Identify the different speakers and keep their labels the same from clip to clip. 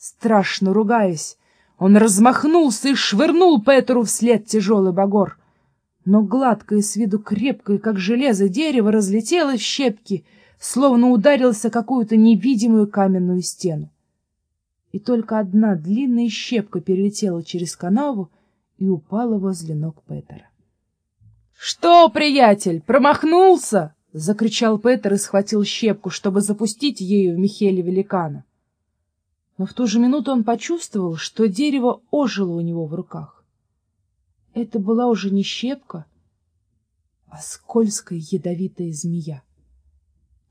Speaker 1: Страшно ругаясь, он размахнулся и швырнул Петеру вслед тяжелый багор. Но гладкое с виду крепкое, как железо, дерево разлетелось в щепки, словно ударился какую-то невидимую каменную стену. И только одна длинная щепка перелетела через канаву и упала возле ног Петера. — Что, приятель, промахнулся? — закричал Петер и схватил щепку, чтобы запустить ею в Михеля Великана. Но в ту же минуту он почувствовал, что дерево ожило у него в руках. Это была уже не щепка, а скользкая ядовитая змея.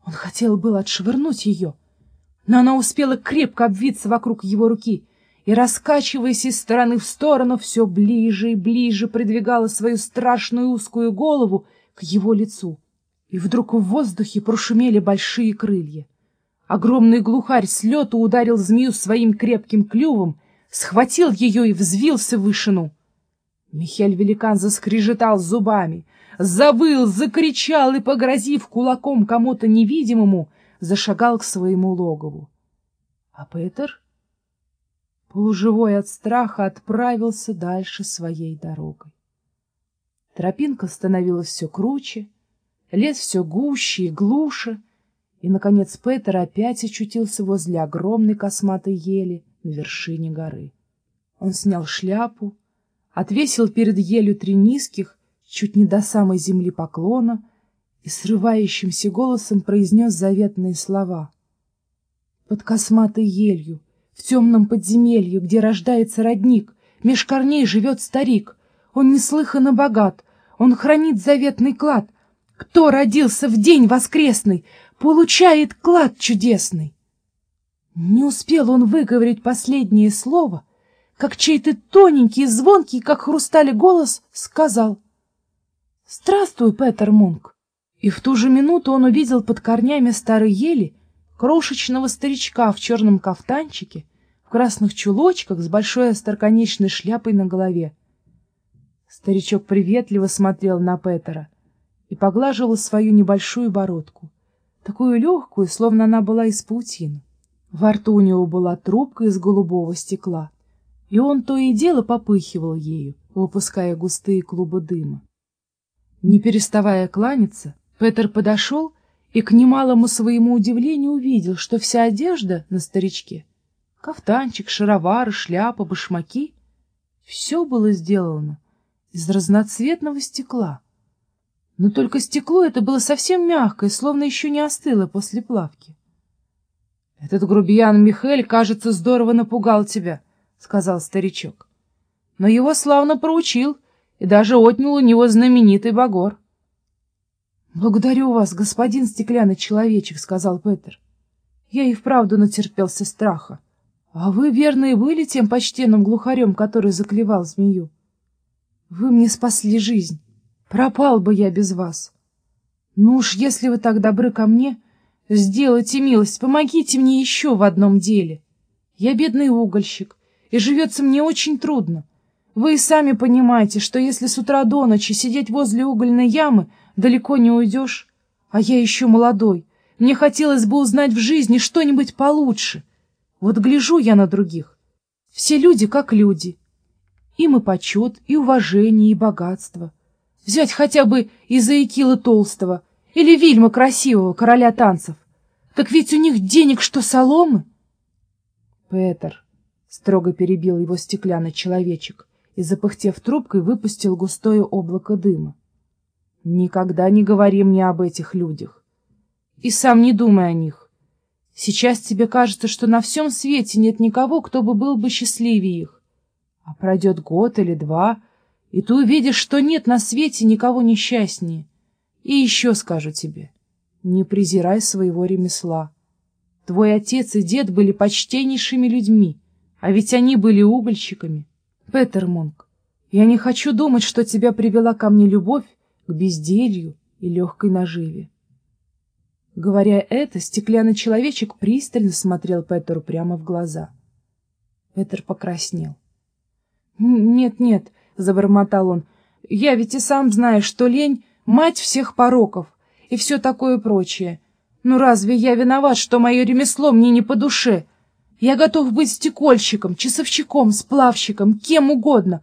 Speaker 1: Он хотел было отшвырнуть ее, но она успела крепко обвиться вокруг его руки и, раскачиваясь из стороны в сторону, все ближе и ближе придвигала свою страшную узкую голову к его лицу. И вдруг в воздухе прошумели большие крылья. Огромный глухарь с лету ударил змею своим крепким клювом, схватил ее и взвился в вышину. Михель-великан заскрежетал зубами, завыл, закричал и, погрозив кулаком кому-то невидимому, зашагал к своему логову. А Петер, полуживой от страха, отправился дальше своей дорогой. Тропинка становилась все круче, лес все гуще и глуше, и, наконец, Петер опять очутился возле огромной косматой ели на вершине горы. Он снял шляпу, отвесил перед елью три низких, чуть не до самой земли поклона, и срывающимся голосом произнес заветные слова. Под косматой елью, в темном подземелью, где рождается родник, меж корней живет старик. Он неслыханно богат, он хранит заветный клад. Кто родился в день воскресный, получает клад чудесный. Не успел он выговорить последнее слово, как чей-то тоненький, звонкий, как хрустали голос, сказал «Здравствуй, Петер Мунк!» И в ту же минуту он увидел под корнями старой ели крошечного старичка в черном кафтанчике, в красных чулочках с большой остроконечной шляпой на голове. Старичок приветливо смотрел на Петера и поглаживал свою небольшую бородку, такую легкую, словно она была из паутины. Во рту у него была трубка из голубого стекла, и он то и дело попыхивал ею, выпуская густые клубы дыма. Не переставая кланяться, Петер подошел и, к немалому своему удивлению, увидел, что вся одежда на старичке — кафтанчик, шаровары, шляпа, башмаки — все было сделано из разноцветного стекла. Но только стекло это было совсем мягкое, словно еще не остыло после плавки. — Этот грубиян Михель, кажется, здорово напугал тебя, — сказал старичок. — Но его славно проучил и даже отнял у него знаменитый багор. —— Благодарю вас, господин стеклянный человечек, — сказал Петер. — Я и вправду натерпелся страха. А вы, верно, и были тем почтенным глухарем, который заклевал змею. Вы мне спасли жизнь. Пропал бы я без вас. Ну уж, если вы так добры ко мне, сделайте милость, помогите мне еще в одном деле. Я бедный угольщик, и живется мне очень трудно. Вы и сами понимаете, что если с утра до ночи сидеть возле угольной ямы, далеко не уйдешь. А я еще молодой. Мне хотелось бы узнать в жизни что-нибудь получше. Вот гляжу я на других. Все люди как люди. Им и почет, и уважение, и богатство. Взять хотя бы Изаикила Толстого или Вильма Красивого, короля танцев. Так ведь у них денег что соломы. Петер строго перебил его стеклянный человечек и, запыхтев трубкой, выпустил густое облако дыма. Никогда не говори мне об этих людях. И сам не думай о них. Сейчас тебе кажется, что на всем свете нет никого, кто бы был бы счастливее их. А пройдет год или два, и ты увидишь, что нет на свете никого несчастнее. И еще скажу тебе, не презирай своего ремесла. Твой отец и дед были почтеннейшими людьми, а ведь они были угольщиками. Петер Монк, я не хочу думать, что тебя привела ко мне любовь, к безделью и легкой наживе. Говоря это, стеклянный человечек пристально смотрел Петеру прямо в глаза. Петер покраснел. «Нет, нет», — забормотал он, — «я ведь и сам знаю, что лень — мать всех пороков и все такое прочее. Ну разве я виноват, что мое ремесло мне не по душе? Я готов быть стекольщиком, часовщиком, сплавщиком, кем угодно,